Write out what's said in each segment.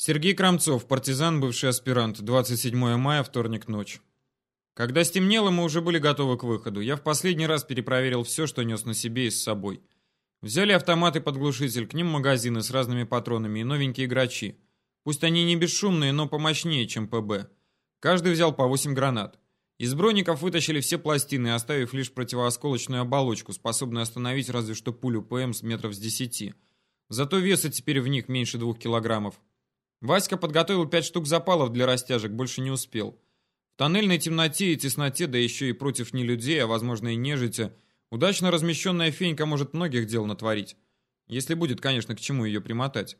Сергей Крамцов, партизан, бывший аспирант, 27 мая, вторник, ночь. Когда стемнело, мы уже были готовы к выходу. Я в последний раз перепроверил все, что нес на себе и с собой. Взяли автомат и подглушитель, к ним магазины с разными патронами и новенькие грачи. Пусть они не бесшумные, но помощнее, чем ПБ. Каждый взял по 8 гранат. Из броников вытащили все пластины, оставив лишь противоосколочную оболочку, способную остановить разве что пулю ПМ с метров с 10. Зато веса теперь в них меньше двух килограммов. Васька подготовил пять штук запалов для растяжек, больше не успел. В тоннельной темноте и тесноте, да еще и против не людей, а возможно и нежити, удачно размещенная фенька может многих дел натворить. Если будет, конечно, к чему ее примотать.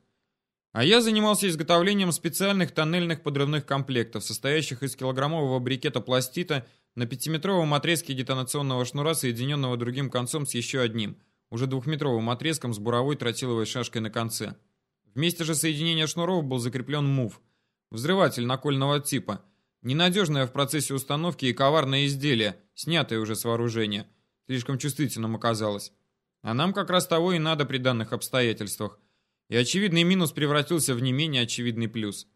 А я занимался изготовлением специальных тоннельных подрывных комплектов, состоящих из килограммового брикета пластита на пятиметровом отрезке детонационного шнура, соединенного другим концом с еще одним, уже двухметровым отрезком с буровой тротиловой шашкой на конце. Вместе же соединения шнуров был закреплен МУВ, взрыватель накольного типа, ненадежное в процессе установки и коварное изделие, снятое уже с вооружения, слишком чувствительным оказалось. А нам как раз того и надо при данных обстоятельствах. И очевидный минус превратился в не менее очевидный плюс.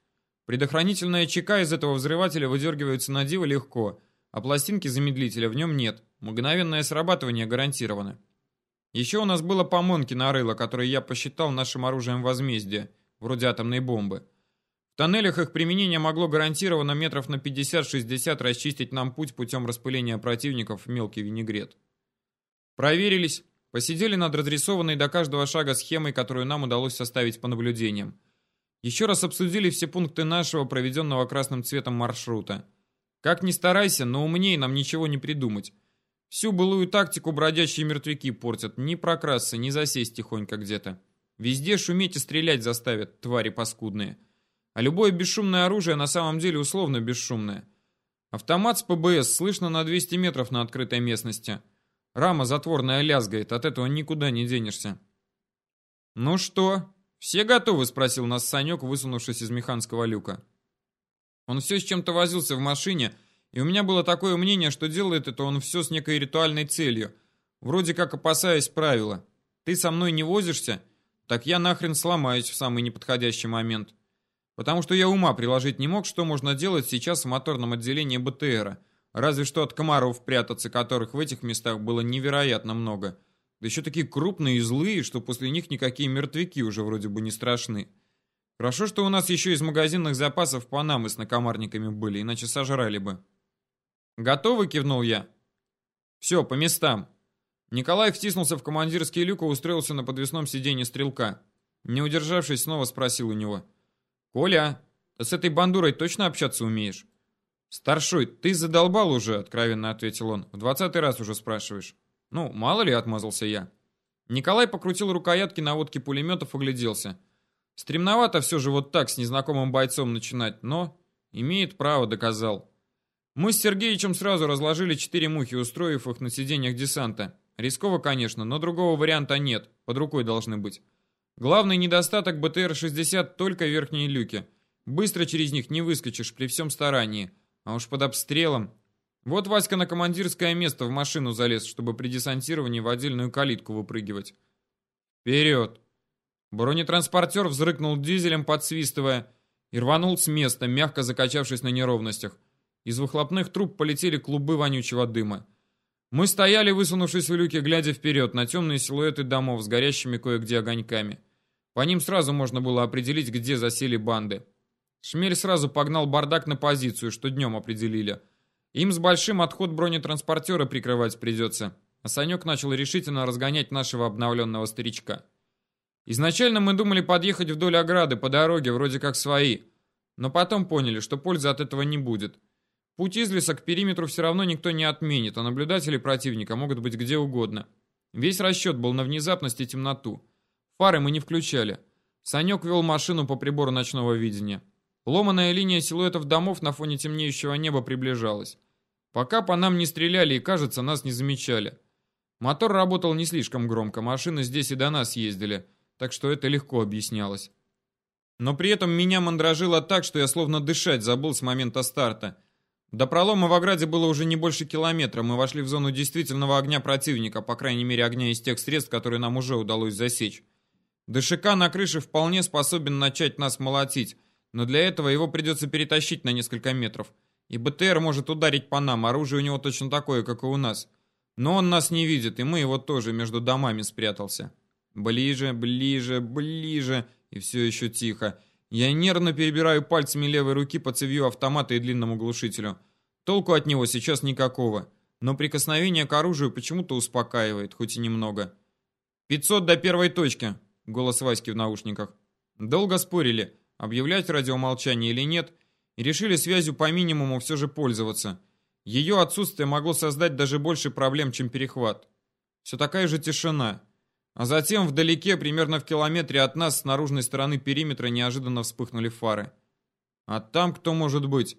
Предохранительная чека из этого взрывателя выдергивается на диво легко, а пластинки замедлителя в нем нет. Мгновенное срабатывание гарантировано. Еще у нас было помонки на рыло, которые я посчитал нашим оружием возмездия, вроде атомной бомбы. В тоннелях их применение могло гарантированно метров на 50-60 расчистить нам путь путем распыления противников в мелкий винегрет. Проверились, посидели над разрисованной до каждого шага схемой, которую нам удалось составить по наблюдениям. Еще раз обсудили все пункты нашего проведенного красным цветом маршрута. Как ни старайся, но умнее нам ничего не придумать. Всю былую тактику бродячие мертвяки портят. Ни прокрасться, ни засесть тихонько где-то. Везде шуметь и стрелять заставят, твари паскудные. А любое бесшумное оружие на самом деле условно бесшумное. Автомат с ПБС слышно на 200 метров на открытой местности. Рама затворная лязгает, от этого никуда не денешься. «Ну что, все готовы?» — спросил нас Санек, высунувшись из механского люка. Он все с чем-то возился в машине, и у меня было такое мнение, что делает это он все с некой ритуальной целью, вроде как опасаясь правила. Ты со мной не возишься, так я нахрен сломаюсь в самый неподходящий момент. Потому что я ума приложить не мог, что можно делать сейчас в моторном отделении БТРа, разве что от комаров прятаться, которых в этих местах было невероятно много. Да еще такие крупные и злые, что после них никакие мертвяки уже вроде бы не страшны. Хорошо, что у нас еще из магазинных запасов панамы с накомарниками были, иначе сожрали бы. «Готовы?» — кивнул я. «Все, по местам». Николай втиснулся в командирский люк и устроился на подвесном сиденье стрелка. Не удержавшись, снова спросил у него. «Коля, ты с этой бандурой точно общаться умеешь?» «Старшой, ты задолбал уже», — откровенно ответил он. «В двадцатый раз уже спрашиваешь». «Ну, мало ли», — отмазался я. Николай покрутил рукоятки наводки пулеметов, огляделся. Стремновато все же вот так с незнакомым бойцом начинать, но имеет право, доказал. Мы с Сергеичем сразу разложили четыре мухи, устроив их на сиденьях десанта. Рисково, конечно, но другого варианта нет, под рукой должны быть. Главный недостаток БТР-60 только верхние люки. Быстро через них не выскочишь при всем старании. А уж под обстрелом... Вот Васька на командирское место в машину залез, чтобы при десантировании в отдельную калитку выпрыгивать. Вперед! Бронетранспортер взрыкнул дизелем, подсвистывая, и рванул с места, мягко закачавшись на неровностях. Из выхлопных труб полетели клубы вонючего дыма. Мы стояли, высунувшись в люке, глядя вперед на темные силуэты домов с горящими кое-где огоньками. По ним сразу можно было определить, где засели банды. Шмель сразу погнал бардак на позицию, что днем определили. Им с большим отход бронетранспортера прикрывать придется. А Санек начал решительно разгонять нашего обновленного старичка. Изначально мы думали подъехать вдоль ограды по дороге, вроде как свои. Но потом поняли, что пользы от этого не будет. Путь из леса к периметру все равно никто не отменит, а наблюдатели противника могут быть где угодно. Весь расчет был на внезапность и темноту. Фары мы не включали. Санек вел машину по прибору ночного видения. Ломаная линия силуэтов домов на фоне темнеющего неба приближалась. Пока по нам не стреляли и, кажется, нас не замечали. Мотор работал не слишком громко, машины здесь и до нас ездили, так что это легко объяснялось. Но при этом меня мандражило так, что я словно дышать забыл с момента старта – до пролома в ограде было уже не больше километра. Мы вошли в зону действительного огня противника, по крайней мере огня из тех средств, которые нам уже удалось засечь. ДШК на крыше вполне способен начать нас молотить, но для этого его придется перетащить на несколько метров. И БТР может ударить по нам, оружие у него точно такое, как и у нас. Но он нас не видит, и мы его тоже между домами спрятался. Ближе, ближе, ближе, и все еще тихо. Я нервно перебираю пальцами левой руки по цевью автомата и длинному глушителю. Толку от него сейчас никакого, но прикосновение к оружию почему-то успокаивает, хоть и немного. «Пятьсот до первой точки», — голос Васьки в наушниках. Долго спорили, объявлять радиомолчание или нет, и решили связью по минимуму все же пользоваться. Ее отсутствие могло создать даже больше проблем, чем перехват. Все такая же тишина. А затем вдалеке, примерно в километре от нас, с наружной стороны периметра неожиданно вспыхнули фары. А там кто может быть?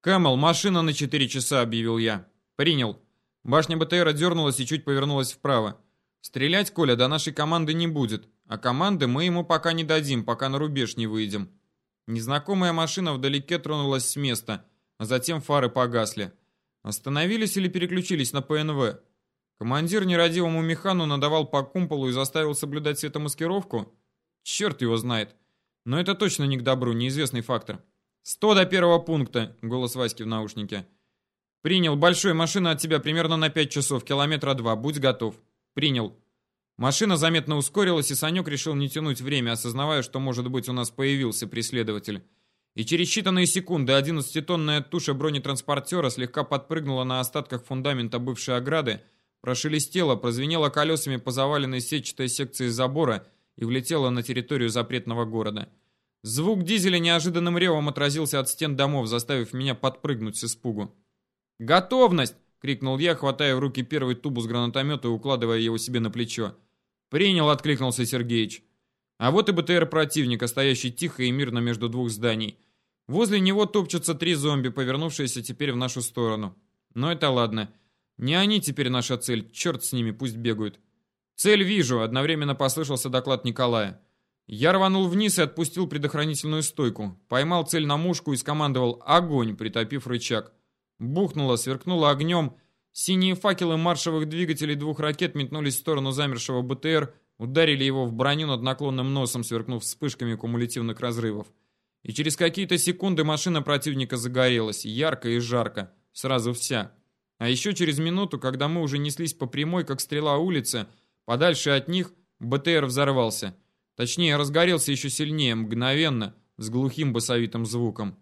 «Кэмэл, машина на 4 часа», — объявил я. «Принял». Башня БТРа дернулась и чуть повернулась вправо. «Стрелять, Коля, до нашей команды не будет, а команды мы ему пока не дадим, пока на рубеж не выйдем». Незнакомая машина вдалеке тронулась с места, а затем фары погасли. Остановились или переключились на ПНВ? Командир нерадивому механу надавал по кумполу и заставил соблюдать светомаскировку? Черт его знает. Но это точно не к добру, неизвестный фактор. «Сто до первого пункта!» — голос Васьки в наушнике. «Принял. Большой. Машина от тебя примерно на пять часов. Километра два. Будь готов». «Принял». Машина заметно ускорилась, и Санек решил не тянуть время, осознавая, что, может быть, у нас появился преследователь. И через считанные секунды 11-тонная туша бронетранспортера слегка подпрыгнула на остатках фундамента бывшей ограды, прошелестела, прозвенела колесами по заваленной сетчатой секции забора и влетела на территорию запретного города. Звук дизеля неожиданным ревом отразился от стен домов, заставив меня подпрыгнуть с испугу. «Готовность!» — крикнул я, хватая в руки первый тубус гранатомета и укладывая его себе на плечо. «Принял!» — откликнулся Сергеич. А вот и БТР противника, стоящий тихо и мирно между двух зданий. Возле него топчутся три зомби, повернувшиеся теперь в нашу сторону. Но это ладно. Не они теперь наша цель, черт с ними, пусть бегают. «Цель вижу», — одновременно послышался доклад Николая. Я рванул вниз и отпустил предохранительную стойку. Поймал цель на мушку и скомандовал «Огонь», притопив рычаг. Бухнуло, сверкнуло огнем. Синие факелы маршевых двигателей двух ракет метнулись в сторону замершего БТР, ударили его в броню над наклонным носом, сверкнув вспышками кумулятивных разрывов. И через какие-то секунды машина противника загорелась, ярко и жарко, сразу вся. А еще через минуту, когда мы уже неслись по прямой, как стрела улицы, подальше от них, БТР взорвался. Точнее, разгорелся еще сильнее, мгновенно, с глухим басовитым звуком.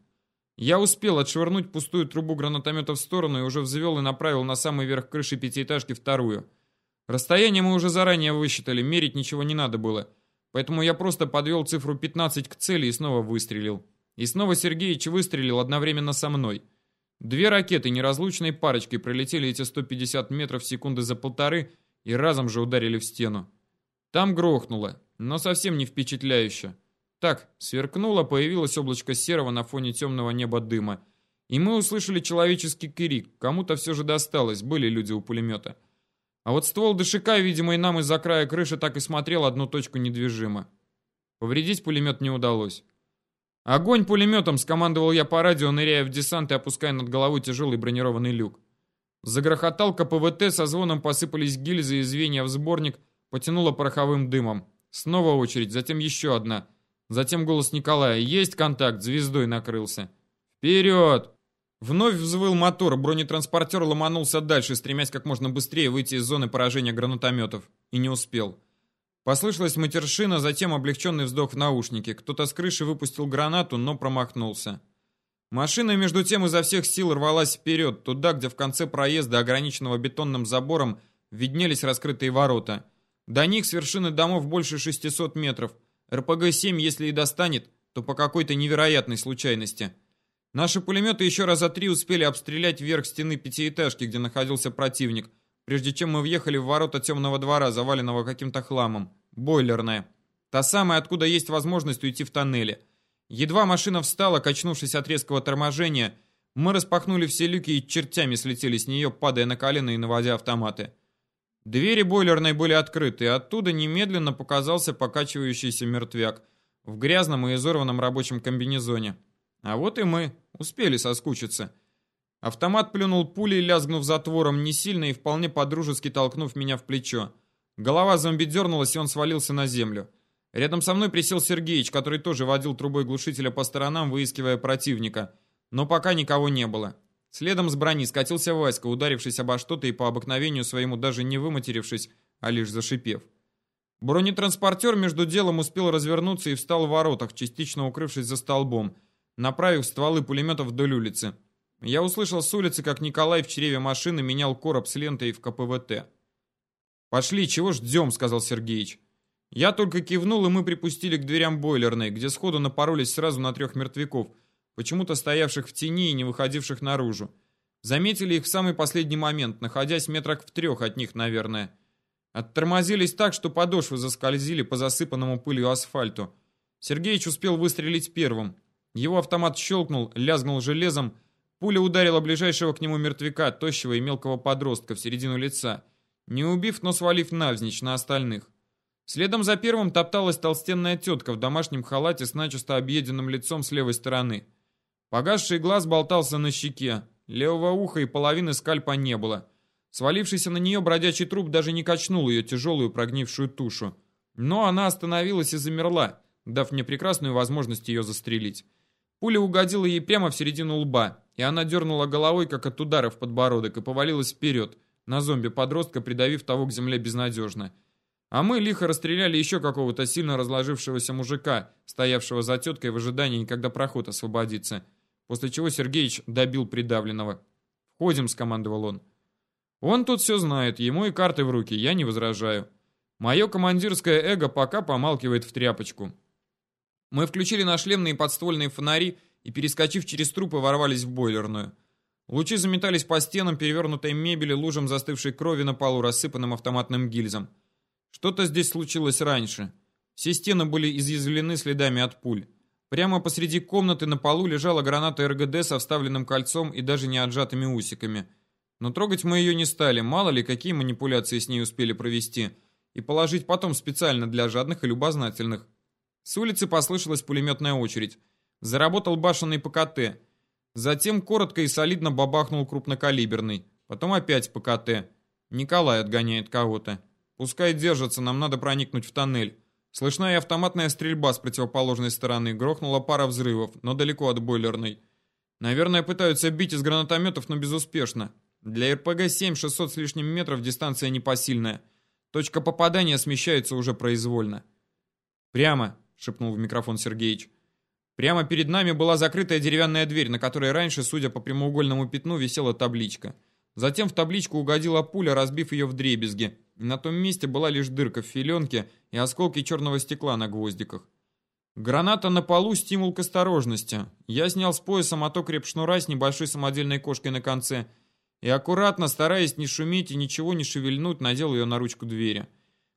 Я успел отшвырнуть пустую трубу гранатомета в сторону и уже взвел и направил на самый верх крыши пятиэтажки вторую. Расстояние мы уже заранее высчитали, мерить ничего не надо было. Поэтому я просто подвел цифру 15 к цели и снова выстрелил. И снова Сергеич выстрелил одновременно со мной. Две ракеты неразлучной парочкой пролетели эти 150 метров в секунды за полторы и разом же ударили в стену. Там грохнуло, но совсем не впечатляюще. Так, сверкнуло, появилось облачко серого на фоне темного неба дыма. И мы услышали человеческий крик. Кому-то все же досталось, были люди у пулемета. А вот ствол дышика, видимо, и нам из-за края крыши так и смотрел одну точку недвижимо. Повредить пулемет не удалось. «Огонь пулеметом!» — скомандовал я по радио, ныряя в десант и опуская над головой тяжелый бронированный люк. Загрохотал КПВТ, со звоном посыпались гильзы и звенья в сборник, потянуло пороховым дымом. Снова очередь, затем еще одна. Затем голос Николая. «Есть контакт!» — звездой накрылся. «Вперед!» Вновь взвыл мотор, бронетранспортер ломанулся дальше, стремясь как можно быстрее выйти из зоны поражения гранатометов. И не успел. Послышалась матершина, затем облегченный вздох в наушнике. Кто-то с крыши выпустил гранату, но промахнулся. Машина между тем изо всех сил рвалась вперед, туда, где в конце проезда, ограниченного бетонным забором, виднелись раскрытые ворота. До них с вершины домов больше 600 метров. РПГ-7, если и достанет, то по какой-то невероятной случайности – Наши пулеметы еще раза три успели обстрелять вверх стены пятиэтажки, где находился противник, прежде чем мы въехали в ворота темного двора, заваленного каким-то хламом. Бойлерная. Та самая, откуда есть возможность уйти в тоннеле. Едва машина встала, качнувшись от резкого торможения, мы распахнули все люки и чертями слетели с нее, падая на колено и наводя автоматы. Двери бойлерной были открыты, и оттуда немедленно показался покачивающийся мертвяк в грязном и изорванном рабочем комбинезоне. А вот и мы. Успели соскучиться. Автомат плюнул пулей, лязгнув затвором, не сильно и вполне подружески толкнув меня в плечо. Голова зомби дернулась, и он свалился на землю. Рядом со мной присел Сергеич, который тоже водил трубой глушителя по сторонам, выискивая противника. Но пока никого не было. Следом с брони скатился Васька, ударившись обо что-то и по обыкновению своему даже не выматерившись, а лишь зашипев. Бронетранспортер между делом успел развернуться и встал в воротах, частично укрывшись за столбом, направив стволы пулеметов вдоль улицы. Я услышал с улицы, как Николай в чреве машины менял короб с лентой в КПВТ. «Пошли, чего ждем?» — сказал Сергеич. Я только кивнул, и мы припустили к дверям бойлерной, где сходу напоролись сразу на трех мертвяков, почему-то стоявших в тени и не выходивших наружу. Заметили их в самый последний момент, находясь метрах в трех от них, наверное. Оттормозились так, что подошвы заскользили по засыпанному пылью асфальту. Сергеич успел выстрелить первым. Его автомат щелкнул, лязгнул железом. Пуля ударила ближайшего к нему мертвяка, тощего и мелкого подростка, в середину лица. Не убив, но свалив навзничь на остальных. Следом за первым топталась толстенная тетка в домашнем халате с начисто объеденным лицом с левой стороны. Погасший глаз болтался на щеке. Левого уха и половины скальпа не было. Свалившийся на нее бродячий труп даже не качнул ее тяжелую прогнившую тушу. Но она остановилась и замерла, дав мне прекрасную возможность ее застрелить. Пуля угодила ей прямо в середину лба, и она дернула головой, как от удара в подбородок, и повалилась вперед, на зомби-подростка, придавив того к земле безнадежно. А мы лихо расстреляли еще какого-то сильно разложившегося мужика, стоявшего за теткой в ожидании, когда проход освободится, после чего Сергеич добил придавленного. «Входим», — скомандовал он. Он тут все знает, ему и карты в руки, я не возражаю. Мое командирское эго пока помалкивает в тряпочку. Мы включили на шлемные подствольные фонари и, перескочив через трупы, ворвались в бойлерную. Лучи заметались по стенам перевернутой мебели, лужам застывшей крови на полу, рассыпанным автоматным гильзам. Что-то здесь случилось раньше. Все стены были изъязвлены следами от пуль. Прямо посреди комнаты на полу лежала граната РГД со вставленным кольцом и даже не отжатыми усиками – но трогать мы ее не стали, мало ли, какие манипуляции с ней успели провести, и положить потом специально для жадных и любознательных. С улицы послышалась пулеметная очередь. Заработал башенный ПКТ. Затем коротко и солидно бабахнул крупнокалиберный. Потом опять ПКТ. Николай отгоняет кого-то. Пускай держатся, нам надо проникнуть в тоннель. Слышна и автоматная стрельба с противоположной стороны. Грохнула пара взрывов, но далеко от бойлерной. Наверное, пытаются бить из гранатометов, но безуспешно. Для РПГ-7 600 с лишним метров дистанция непосильная. Точка попадания смещается уже произвольно. «Прямо», — шепнул в микрофон Сергеич. Прямо перед нами была закрытая деревянная дверь, на которой раньше, судя по прямоугольному пятну, висела табличка. Затем в табличку угодила пуля, разбив ее в дребезги. На том месте была лишь дырка в филенке и осколки черного стекла на гвоздиках. Граната на полу — стимул к осторожности. Я снял с пояса моток репшнура с небольшой самодельной кошкой на конце — и аккуратно, стараясь не шуметь и ничего не шевельнуть, надел ее на ручку двери.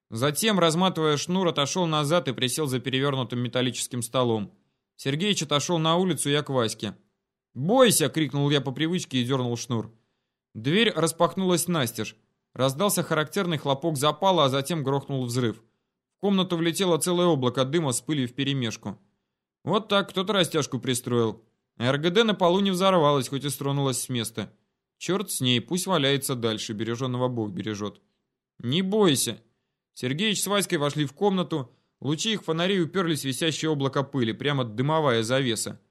Затем, разматывая шнур, отошел назад и присел за перевернутым металлическим столом. Сергеич отошел на улицу, я к Ваське. «Бойся!» — крикнул я по привычке и дернул шнур. Дверь распахнулась настежь. Раздался характерный хлопок запала, а затем грохнул взрыв. В комнату влетело целое облако дыма с пылью вперемешку. Вот так кто-то растяжку пристроил. РГД на полу не взорвалась, хоть и стронулась с места. Черт с ней, пусть валяется дальше, береженного Бог бережет. Не бойся. Сергеич с Васькой вошли в комнату, лучи их фонарей уперлись в висящее облако пыли, прямо дымовая завеса.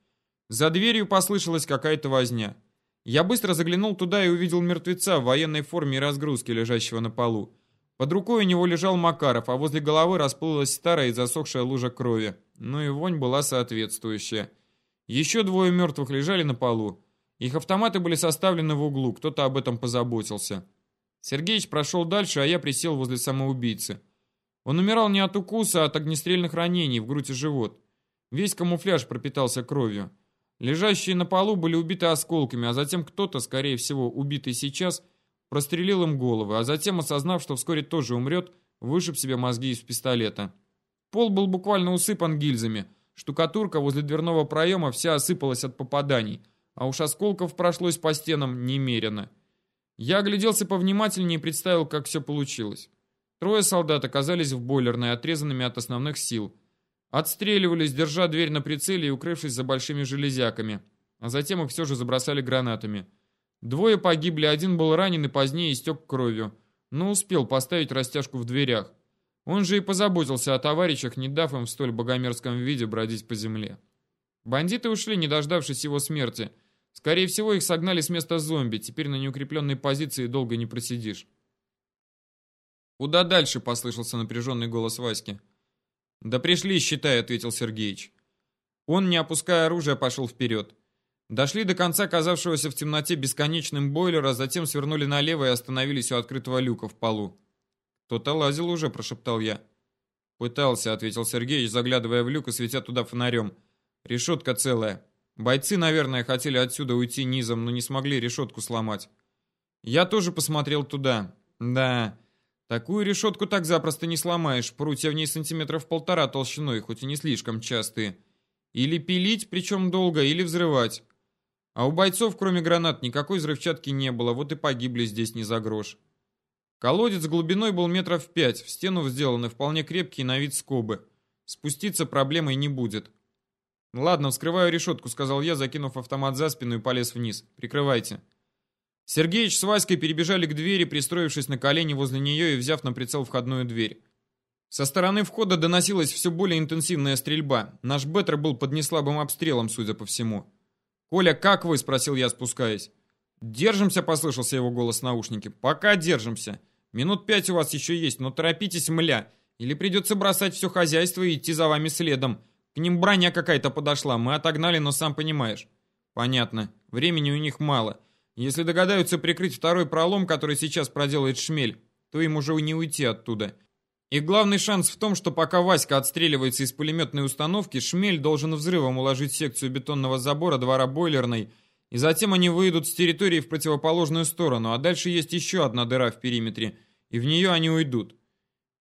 За дверью послышалась какая-то возня. Я быстро заглянул туда и увидел мертвеца в военной форме и разгрузке, лежащего на полу. Под рукой у него лежал Макаров, а возле головы расплылась старая и засохшая лужа крови. Ну и вонь была соответствующая. Еще двое мертвых лежали на полу. Их автоматы были составлены в углу, кто-то об этом позаботился. Сергеич прошел дальше, а я присел возле самоубийцы. Он умирал не от укуса, а от огнестрельных ранений в грудь и живот. Весь камуфляж пропитался кровью. Лежащие на полу были убиты осколками, а затем кто-то, скорее всего, убитый сейчас, прострелил им головы, а затем, осознав, что вскоре тоже умрет, вышиб себе мозги из пистолета. Пол был буквально усыпан гильзами. Штукатурка возле дверного проема вся осыпалась от попаданий – а уж осколков прошлось по стенам немерено. Я огляделся повнимательнее и представил, как все получилось. Трое солдат оказались в бойлерной, отрезанными от основных сил. Отстреливались, держа дверь на прицеле и укрывшись за большими железяками. А затем их все же забросали гранатами. Двое погибли, один был ранен и позднее истек кровью, но успел поставить растяжку в дверях. Он же и позаботился о товарищах, не дав им в столь богомерзком виде бродить по земле. Бандиты ушли, не дождавшись его смерти. Скорее всего, их согнали с места зомби, теперь на неукрепленной позиции долго не просидишь. «Куда дальше?» — послышался напряженный голос Васьки. «Да пришли, считай», — ответил Сергеич. Он, не опуская оружия, пошел вперед. Дошли до конца казавшегося в темноте бесконечным бойлера, затем свернули налево и остановились у открытого люка в полу. «Кто-то лазил уже», — прошептал я. «Пытался», — ответил Сергеич, заглядывая в люк и светя туда фонарем. «Решетка целая. Бойцы, наверное, хотели отсюда уйти низом, но не смогли решетку сломать. Я тоже посмотрел туда. Да, такую решетку так запросто не сломаешь. Прутья в ней сантиметров полтора толщиной, хоть и не слишком частые. Или пилить, причем долго, или взрывать. А у бойцов, кроме гранат, никакой взрывчатки не было, вот и погибли здесь не за грош. Колодец глубиной был метров пять, в стену сделаны вполне крепкие на вид скобы. Спуститься проблемой не будет. «Ладно, вскрываю решетку», — сказал я, закинув автомат за спину и полез вниз. «Прикрывайте». Сергеич с Васькой перебежали к двери, пристроившись на колени возле нее и взяв на прицел входную дверь. Со стороны входа доносилась все более интенсивная стрельба. Наш Беттер был под неслабым обстрелом, судя по всему. «Коля, как вы?» — спросил я, спускаясь. «Держимся», — послышался его голос в наушнике. «Пока держимся. Минут пять у вас еще есть, но торопитесь, мля. Или придется бросать все хозяйство и идти за вами следом. К ним броня какая-то подошла, мы отогнали, но сам понимаешь. Понятно. Времени у них мало. Если догадаются прикрыть второй пролом, который сейчас проделает шмель, то им уже не уйти оттуда. И главный шанс в том, что пока Васька отстреливается из пулеметной установки, шмель должен взрывом уложить секцию бетонного забора двора бойлерной, и затем они выйдут с территории в противоположную сторону, а дальше есть еще одна дыра в периметре, и в нее они уйдут.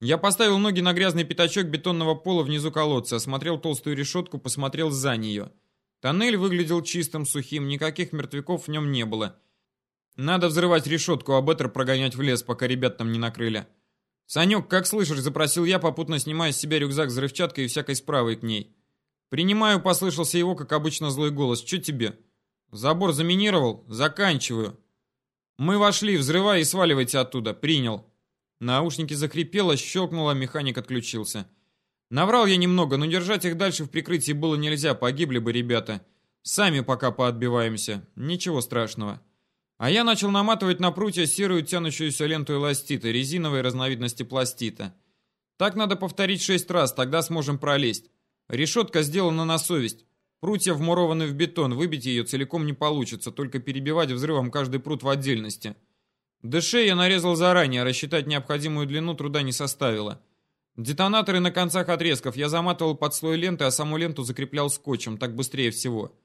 Я поставил ноги на грязный пятачок бетонного пола внизу колодца, осмотрел толстую решетку, посмотрел за нее. Тоннель выглядел чистым, сухим, никаких мертвяков в нем не было. Надо взрывать решетку, а Беттер прогонять в лес, пока ребят там не накрыли. «Санек, как слышишь?» – запросил я, попутно снимая с себя рюкзак с взрывчаткой и всякой справой к ней. «Принимаю», – послышался его, как обычно, злой голос. «Че тебе?» «Забор заминировал? Заканчиваю». «Мы вошли, взрывай и сваливайте оттуда. Принял». Наушники закрепело, щелкнуло, механик отключился. Наврал я немного, но держать их дальше в прикрытии было нельзя, погибли бы ребята. Сами пока поотбиваемся, ничего страшного. А я начал наматывать на прутья серую тянущуюся ленту эластита, резиновой разновидности пластита. Так надо повторить шесть раз, тогда сможем пролезть. Решетка сделана на совесть. Прутья вмурованы в бетон, выбить ее целиком не получится, только перебивать взрывом каждый прут в отдельности. ДШ я нарезал заранее, рассчитать необходимую длину труда не составило. Детонаторы на концах отрезков я заматывал под слой ленты, а саму ленту закреплял скотчем, так быстрее всего.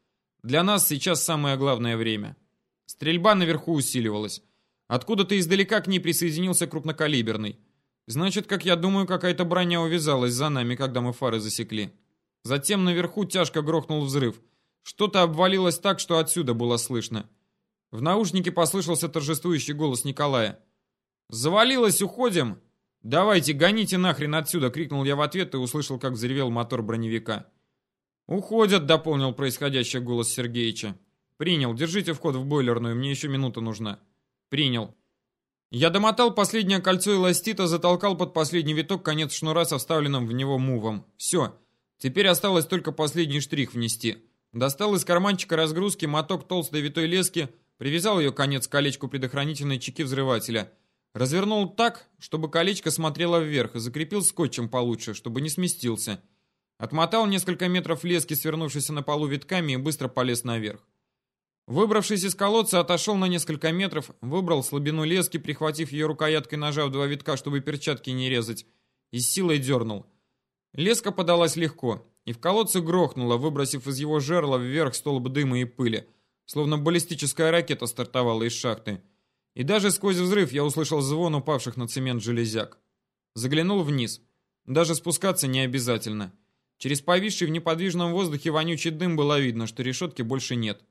Для нас сейчас самое главное время. Стрельба наверху усиливалась. Откуда-то издалека к ней присоединился крупнокалиберный. Значит, как я думаю, какая-то броня увязалась за нами, когда мы фары засекли. Затем наверху тяжко грохнул взрыв. Что-то обвалилось так, что отсюда было слышно. В наушнике послышался торжествующий голос Николая. «Завалилось, уходим!» «Давайте, гоните нахрен отсюда!» — крикнул я в ответ и услышал, как взревел мотор броневика. «Уходят!» — дополнил происходящее голос Сергеича. «Принял. Держите вход в бойлерную, мне еще минута нужна». «Принял». Я домотал последнее кольцо эластита, затолкал под последний виток конец шнура со вставленным в него мувом. Все. Теперь осталось только последний штрих внести. Достал из карманчика разгрузки моток толстой витой лески, Привязал ее конец к колечку предохранительной чеки взрывателя. Развернул так, чтобы колечко смотрело вверх, и закрепил скотчем получше, чтобы не сместился. Отмотал несколько метров лески, свернувшейся на полу витками, и быстро полез наверх. Выбравшись из колодца, отошел на несколько метров, выбрал слабину лески, прихватив ее рукояткой ножа в два витка, чтобы перчатки не резать, и с силой дернул. Леска подалась легко, и в колодце грохнула, выбросив из его жерла вверх столб дыма и пыли словно баллистическая ракета стартовала из шахты. И даже сквозь взрыв я услышал звон упавших на цемент железяк. Заглянул вниз. Даже спускаться не обязательно. Через повисший в неподвижном воздухе вонючий дым было видно, что решетки больше нет.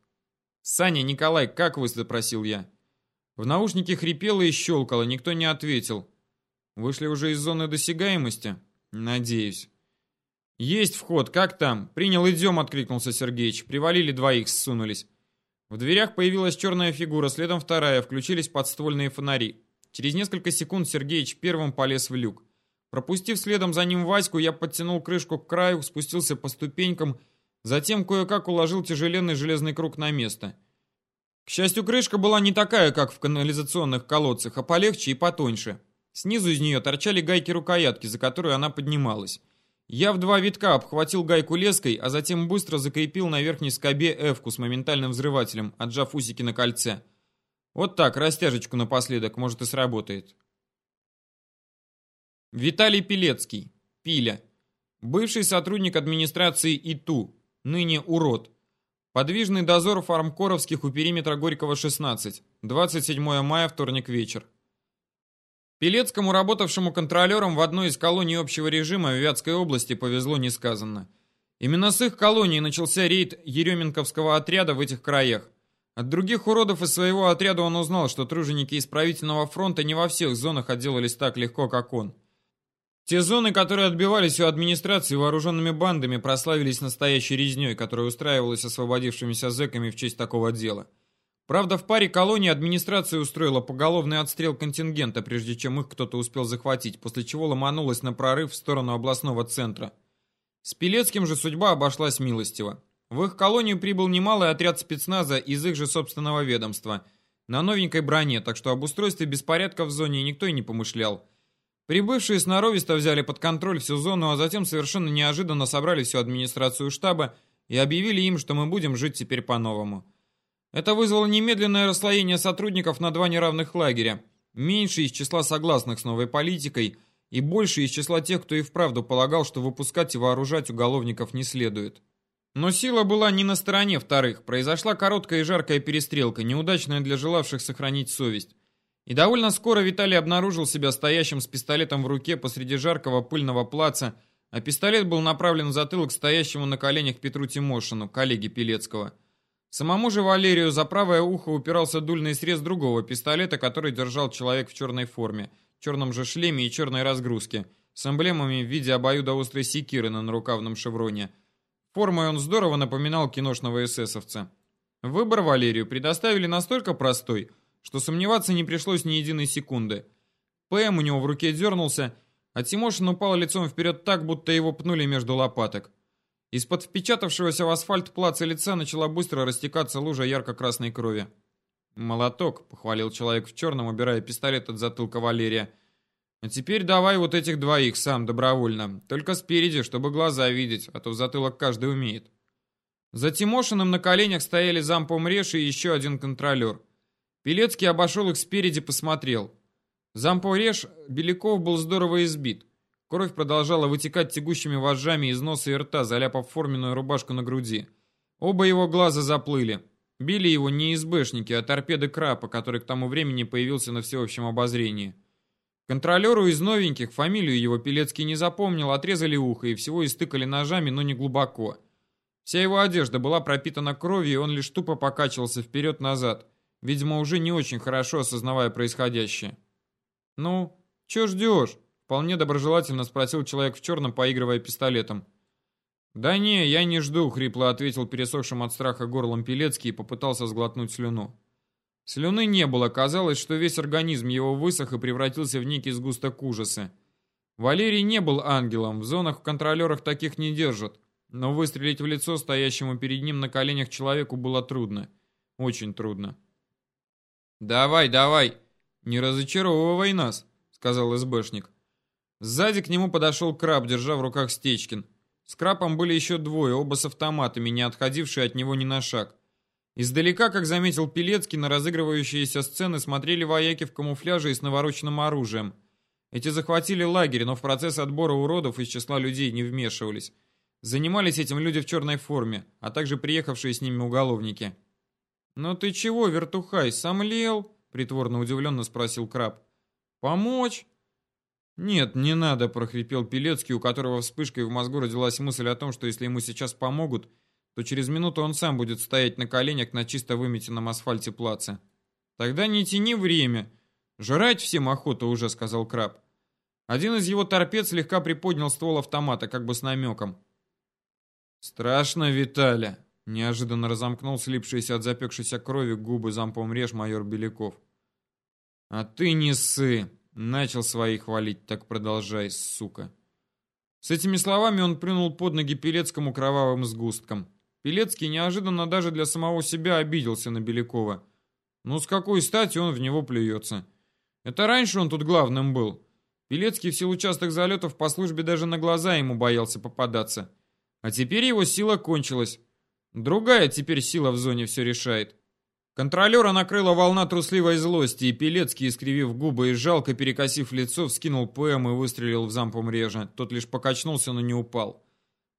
«Саня, Николай, как вы?» – запросил я. В наушнике хрипело и щелкало, никто не ответил. Вышли уже из зоны досягаемости? Надеюсь. «Есть вход, как там?» «Принял, идем», — откликнулся Сергеич. Привалили двоих, ссунулись. В дверях появилась черная фигура, следом вторая, включились подствольные фонари. Через несколько секунд Сергеич первым полез в люк. Пропустив следом за ним Ваську, я подтянул крышку к краю, спустился по ступенькам, затем кое-как уложил тяжеленный железный круг на место. К счастью, крышка была не такая, как в канализационных колодцах, а полегче и потоньше. Снизу из нее торчали гайки-рукоятки, за которые она поднималась. Я в два витка обхватил гайку леской, а затем быстро закрепил на верхней скобе эвку с моментальным взрывателем, отжав усики на кольце. Вот так, растяжечку напоследок, может и сработает. Виталий Пилецкий. Пиля. Бывший сотрудник администрации ИТУ. Ныне урод. Подвижный дозор фармкоровских у периметра Горького 16. 27 мая, вторник вечер. Пилецкому, работавшему контролером в одной из колоний общего режима в Вятской области, повезло несказанно. Именно с их колонии начался рейд Еременковского отряда в этих краях. От других уродов из своего отряда он узнал, что труженики исправительного фронта не во всех зонах отделались так легко, как он. Те зоны, которые отбивались у администрации вооруженными бандами, прославились настоящей резней, которая устраивалась освободившимися зэками в честь такого дела. Правда, в паре колоний администрация устроила поголовный отстрел контингента, прежде чем их кто-то успел захватить, после чего ломанулась на прорыв в сторону областного центра. С Пилецким же судьба обошлась милостиво. В их колонию прибыл немалый отряд спецназа из их же собственного ведомства, на новенькой броне, так что об устройстве беспорядка в зоне никто и не помышлял. Прибывшие сноровисто взяли под контроль всю зону, а затем совершенно неожиданно собрали всю администрацию штаба и объявили им, что мы будем жить теперь по-новому. Это вызвало немедленное расслоение сотрудников на два неравных лагеря. Меньше из числа согласных с новой политикой и больше из числа тех, кто и вправду полагал, что выпускать и вооружать уголовников не следует. Но сила была не на стороне вторых. Произошла короткая и жаркая перестрелка, неудачная для желавших сохранить совесть. И довольно скоро Виталий обнаружил себя стоящим с пистолетом в руке посреди жаркого пыльного плаца, а пистолет был направлен в затылок стоящему на коленях Петру Тимошину, коллеге Пелецкого. Самому же Валерию за правое ухо упирался дульный срез другого пистолета, который держал человек в черной форме, черном же шлеме и черной разгрузке, с эмблемами в виде обоюдоострой секиры на нарукавном шевроне. Формой он здорово напоминал киношного эсэсовца. Выбор Валерию предоставили настолько простой – что сомневаться не пришлось ни единой секунды. ПМ у него в руке дернулся, а Тимошин упал лицом вперед так, будто его пнули между лопаток. Из-под впечатавшегося в асфальт плаца лица начала быстро растекаться лужа ярко-красной крови. «Молоток», — похвалил человек в черном, убирая пистолет от затылка Валерия. «А теперь давай вот этих двоих сам добровольно, только спереди, чтобы глаза видеть, а то в затылок каждый умеет». За Тимошиным на коленях стояли зампом Реши и еще один контролер. Пелецкий обошел их спереди, посмотрел. Зампореш Беляков был здорово избит. Кровь продолжала вытекать тягущими вожжами из носа и рта, заляпав форменную рубашку на груди. Оба его глаза заплыли. Били его не СБшники, а торпеды Крапа, который к тому времени появился на всеобщем обозрении. Контролеру из новеньких, фамилию его Пелецкий не запомнил, отрезали ухо и всего истыкали ножами, но не глубоко. Вся его одежда была пропитана кровью, и он лишь тупо покачивался вперед-назад – видимо, уже не очень хорошо осознавая происходящее. «Ну, чё ждёшь?» — вполне доброжелательно спросил человек в чёрном, поигрывая пистолетом. «Да не, я не жду», — хрипло ответил пересохшим от страха горлом Пелецкий и попытался сглотнуть слюну. Слюны не было, казалось, что весь организм его высох и превратился в некий сгусток ужаса. Валерий не был ангелом, в зонах в контролерах таких не держат, но выстрелить в лицо стоящему перед ним на коленях человеку было трудно. Очень трудно. «Давай, давай, не разочаровывай нас», — сказал СБшник. Сзади к нему подошел краб, держа в руках Стечкин. С крабом были еще двое, оба с автоматами, не отходившие от него ни на шаг. Издалека, как заметил Пелецкий, на разыгрывающиеся сцены смотрели вояки в камуфляже и с навороченным оружием. Эти захватили лагерь, но в процесс отбора уродов из числа людей не вмешивались. Занимались этим люди в черной форме, а также приехавшие с ними уголовники. «Ну ты чего, вертухай, сомлел?» — притворно удивленно спросил краб. «Помочь?» «Нет, не надо», — прохрипел Пелецкий, у которого вспышкой в мозгу родилась мысль о том, что если ему сейчас помогут, то через минуту он сам будет стоять на коленях на чисто выметенном асфальте плаца. «Тогда не тяни время. Жрать всем охота уже», — сказал краб. Один из его торпед слегка приподнял ствол автомата, как бы с намеком. «Страшно, Виталя», Неожиданно разомкнул слипшиеся от запекшейся крови губы зампом реж майор Беляков. «А ты не ссы!» Начал своих хвалить, так продолжай, сука. С этими словами он плюнул под ноги Пелецкому кровавым сгустком. Пелецкий неожиданно даже для самого себя обиделся на Белякова. Ну с какой стати он в него плюется? Это раньше он тут главным был. Пелецкий в силу частых залетов по службе даже на глаза ему боялся попадаться. А теперь его сила кончилась. Другая теперь сила в зоне все решает. Контролера накрыла волна трусливой злости, и Пелецкий, искривив губы и жалко перекосив лицо, вскинул ПМ и выстрелил в зампом режа. Тот лишь покачнулся, но не упал.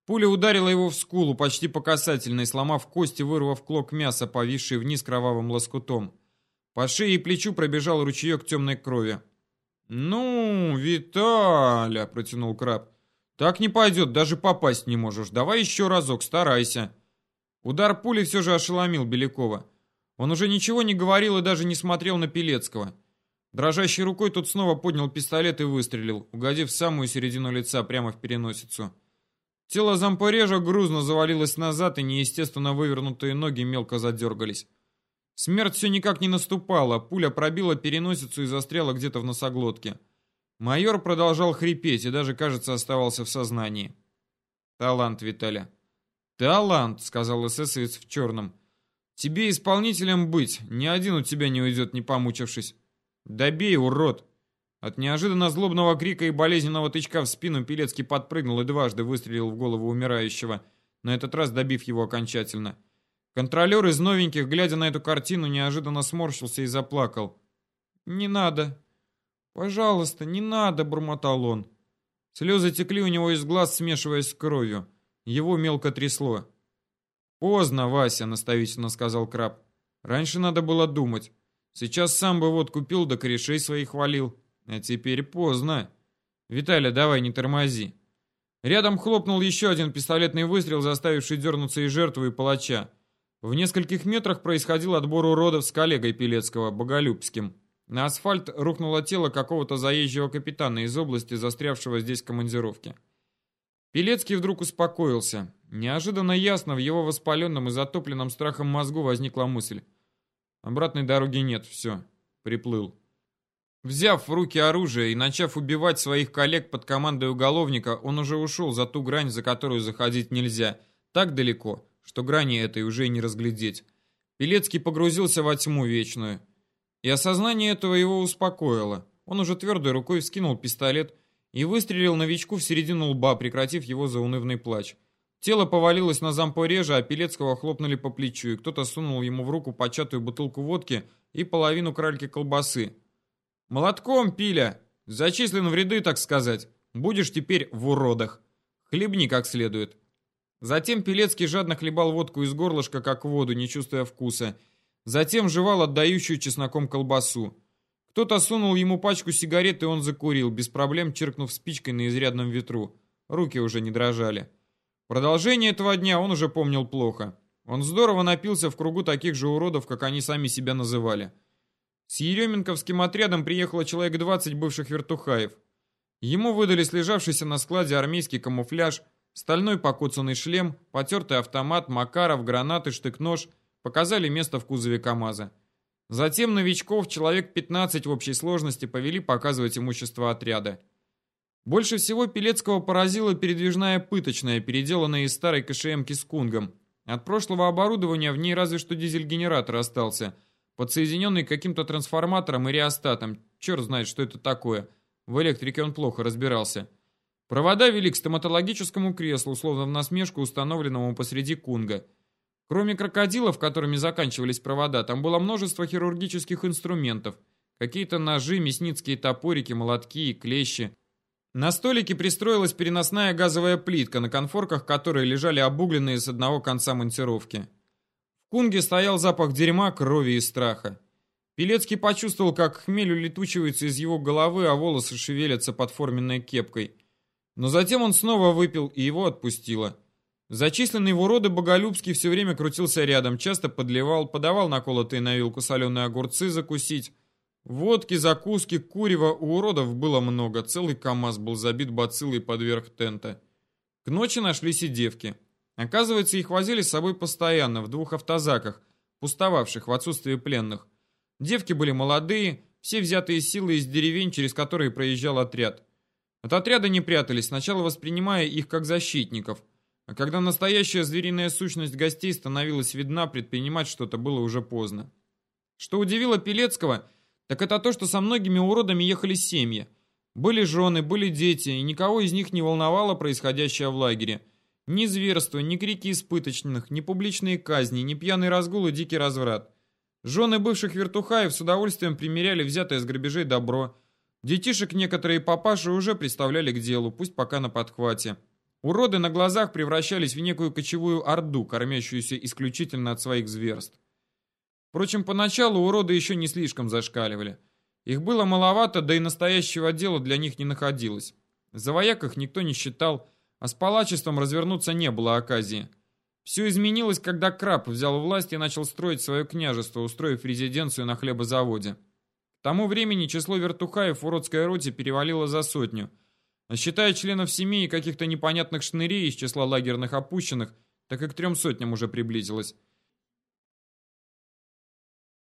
Пуля ударила его в скулу, почти по касательной, сломав кости, вырвав клок мяса, повисший вниз кровавым лоскутом. По шее и плечу пробежал ручеек темной крови. «Ну, Виталя!» — протянул краб. «Так не пойдет, даже попасть не можешь. Давай еще разок, старайся». Удар пули все же ошеломил Белякова. Он уже ничего не говорил и даже не смотрел на Пелецкого. Дрожащей рукой тот снова поднял пистолет и выстрелил, угодив в самую середину лица прямо в переносицу. Тело зампорежа грузно завалилось назад, и неестественно вывернутые ноги мелко задергались. Смерть все никак не наступала, пуля пробила переносицу и застряла где-то в носоглотке. Майор продолжал хрипеть и даже, кажется, оставался в сознании. «Талант, Виталя». «Талант», — сказал эсэсовец в черном. Тебе исполнителем быть, ни один у тебя не уйдет, не помучившись. Добей, урод!» От неожиданно злобного крика и болезненного тычка в спину Пелецкий подпрыгнул и дважды выстрелил в голову умирающего, на этот раз добив его окончательно. Контролер из новеньких, глядя на эту картину, неожиданно сморщился и заплакал. «Не надо! Пожалуйста, не надо!» — бормотал он. Слезы текли у него из глаз, смешиваясь с кровью. Его мелко трясло. «Поздно, Вася», — наставительно сказал Краб. «Раньше надо было думать. Сейчас сам бы вот купил, да корешей своих хвалил. А теперь поздно. Виталя, давай, не тормози». Рядом хлопнул еще один пистолетный выстрел, заставивший дернуться и жертву, и палача. В нескольких метрах происходил отбор уродов с коллегой Пелецкого, Боголюбским. На асфальт рухнуло тело какого-то заезжего капитана из области, застрявшего здесь командировки. Пелецкий вдруг успокоился. Неожиданно ясно в его воспаленном и затопленном страхом мозгу возникла мысль. Обратной дороги нет, все, приплыл. Взяв в руки оружие и начав убивать своих коллег под командой уголовника, он уже ушел за ту грань, за которую заходить нельзя, так далеко, что грани этой уже не разглядеть. Пелецкий погрузился во тьму вечную. И осознание этого его успокоило. Он уже твердой рукой вскинул пистолет и выстрелил новичку в середину лба, прекратив его заунывный плач. Тело повалилось на зампореже, а Пелецкого хлопнули по плечу, и кто-то сунул ему в руку початую бутылку водки и половину кральки колбасы. «Молотком, Пиля! Зачислен в ряды, так сказать. Будешь теперь в уродах. Хлебни как следует». Затем Пелецкий жадно хлебал водку из горлышка, как воду, не чувствуя вкуса. Затем жевал отдающую чесноком колбасу. Кто-то сунул ему пачку сигарет, и он закурил, без проблем чиркнув спичкой на изрядном ветру. Руки уже не дрожали. Продолжение этого дня он уже помнил плохо. Он здорово напился в кругу таких же уродов, как они сами себя называли. С Еременковским отрядом приехало человек 20 бывших вертухаев. Ему выдали слежавшийся на складе армейский камуфляж, стальной покоцанный шлем, потертый автомат, Макаров, гранаты, штык-нож, показали место в кузове КамАЗа. Затем новичков, человек 15 в общей сложности, повели показывать имущество отряда. Больше всего Пелецкого поразила передвижная пыточная, переделанная из старой КШМки с кунгом. От прошлого оборудования в ней разве что дизель-генератор остался, подсоединенный каким-то трансформатором и реостатом. Черт знает, что это такое. В электрике он плохо разбирался. Провода вели к стоматологическому креслу, словно в насмешку установленному посреди кунга – Кроме крокодилов, которыми заканчивались провода, там было множество хирургических инструментов. Какие-то ножи, мясницкие топорики, молотки и клещи. На столике пристроилась переносная газовая плитка, на конфорках которой лежали обугленные с одного конца монтировки. В кунге стоял запах дерьма, крови и страха. Пелецкий почувствовал, как хмель улетучивается из его головы, а волосы шевелятся под форменной кепкой. Но затем он снова выпил, и его отпустило. Зачисленный в уроды Боголюбский все время крутился рядом, часто подливал, подавал наколотые на вилку соленые огурцы закусить. Водки, закуски, курева у уродов было много, целый КамАЗ был забит бациллой подверх тента. К ночи нашлись и девки. Оказывается, их возили с собой постоянно, в двух автозаках, пустовавших в отсутствие пленных. Девки были молодые, все взятые силы из деревень, через которые проезжал отряд. От отряда не прятались, сначала воспринимая их как защитников, а когда настоящая звериная сущность гостей становилась видна, предпринимать что-то было уже поздно. Что удивило Пелецкого, так это то, что со многими уродами ехали семьи. Были жены, были дети, и никого из них не волновало происходящее в лагере. Ни зверства, ни крики испыточных, ни публичные казни, ни пьяный разгул и дикий разврат. Жены бывших вертухаев с удовольствием примеряли взятое с грабежей добро. Детишек некоторые папаши уже представляли к делу, пусть пока на подхвате. Уроды на глазах превращались в некую кочевую орду, кормящуюся исключительно от своих зверств. Впрочем, поначалу уроды еще не слишком зашкаливали. Их было маловато, да и настоящего дела для них не находилось. За их никто не считал, а с палачеством развернуться не было оказии. Все изменилось, когда Краб взял власть и начал строить свое княжество, устроив резиденцию на хлебозаводе. К тому времени число вертухаев в уродской роте перевалило за сотню, а считая членов семьи и каких-то непонятных шнырей из числа лагерных опущенных, так и к трем сотням уже приблизилось –